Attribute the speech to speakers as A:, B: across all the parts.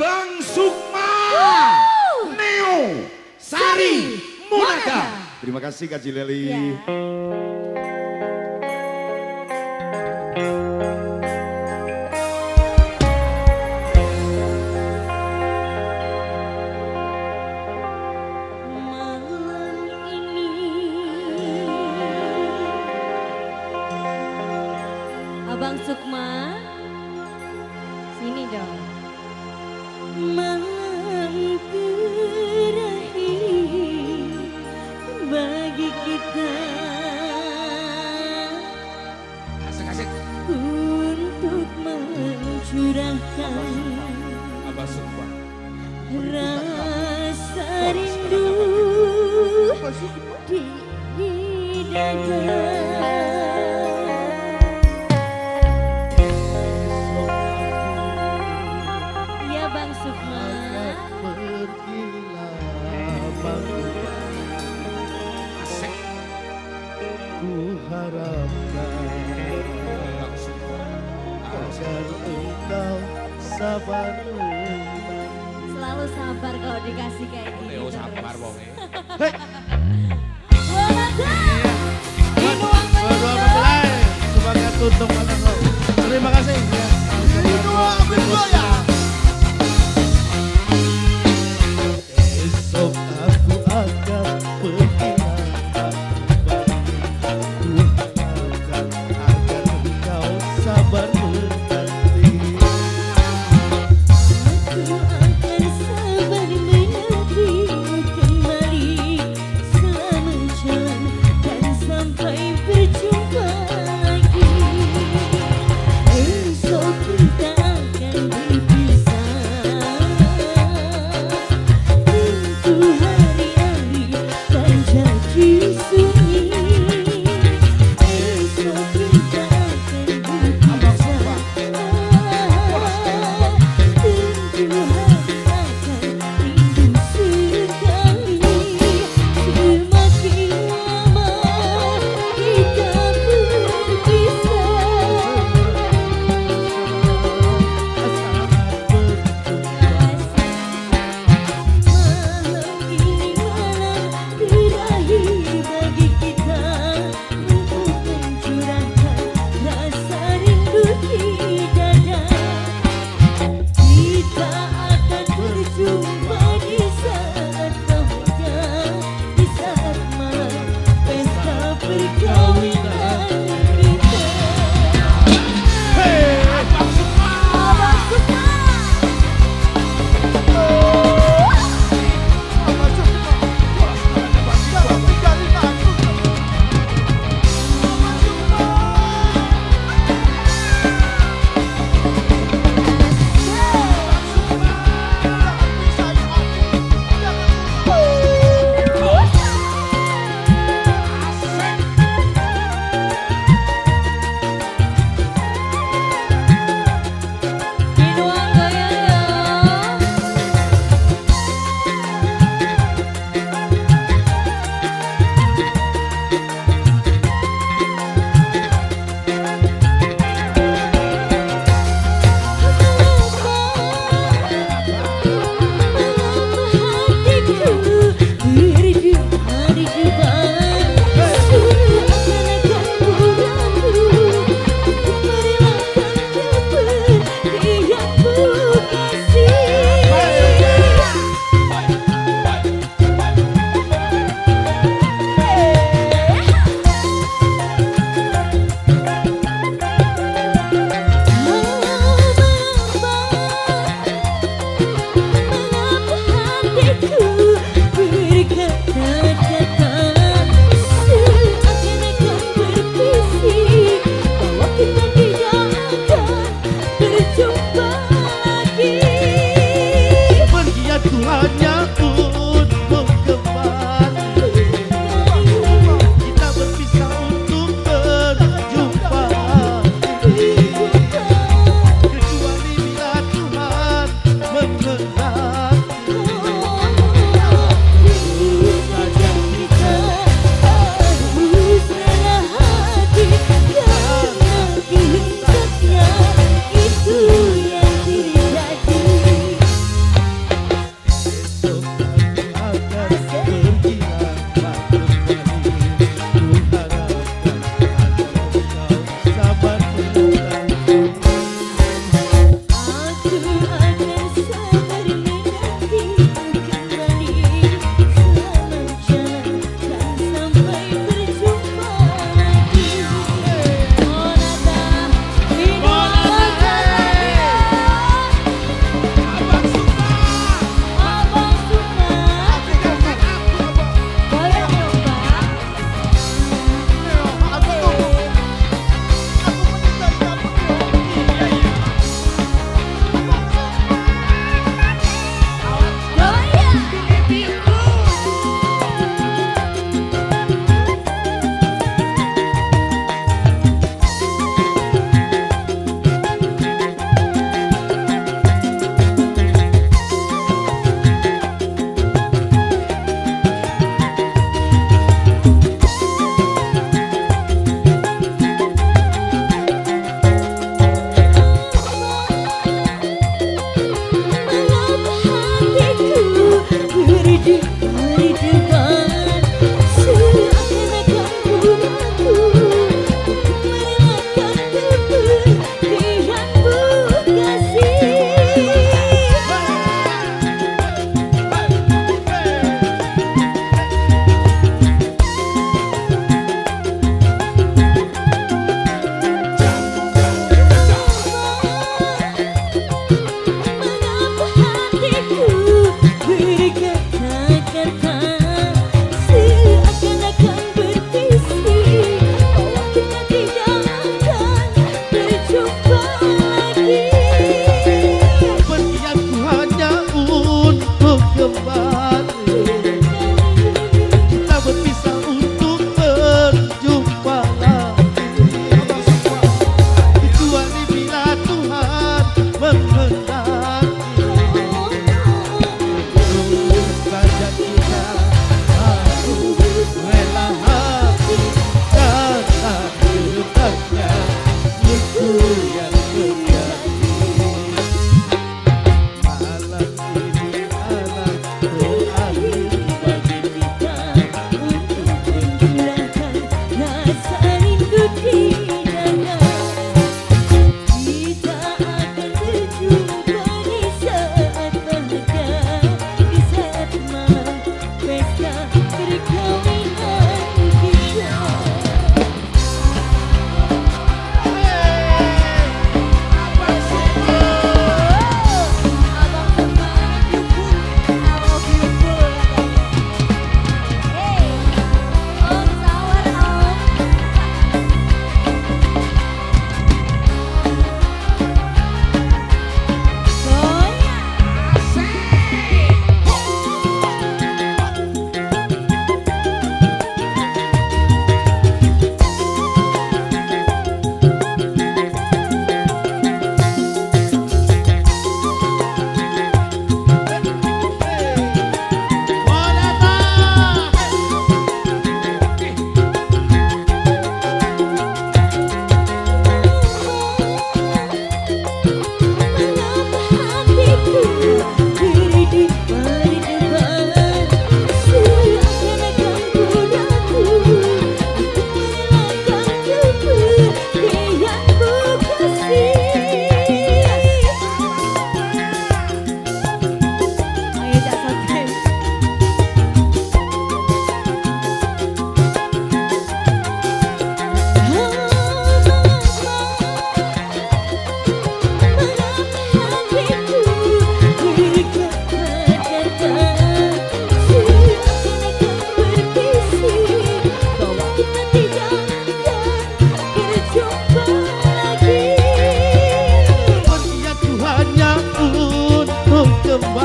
A: Bang Sukma Woo! Neo Sari Munaka. Terima kasih Kak
B: Jileli. Yeah.
C: Abang Sukma selalu sabar kalau dikasih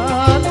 C: amar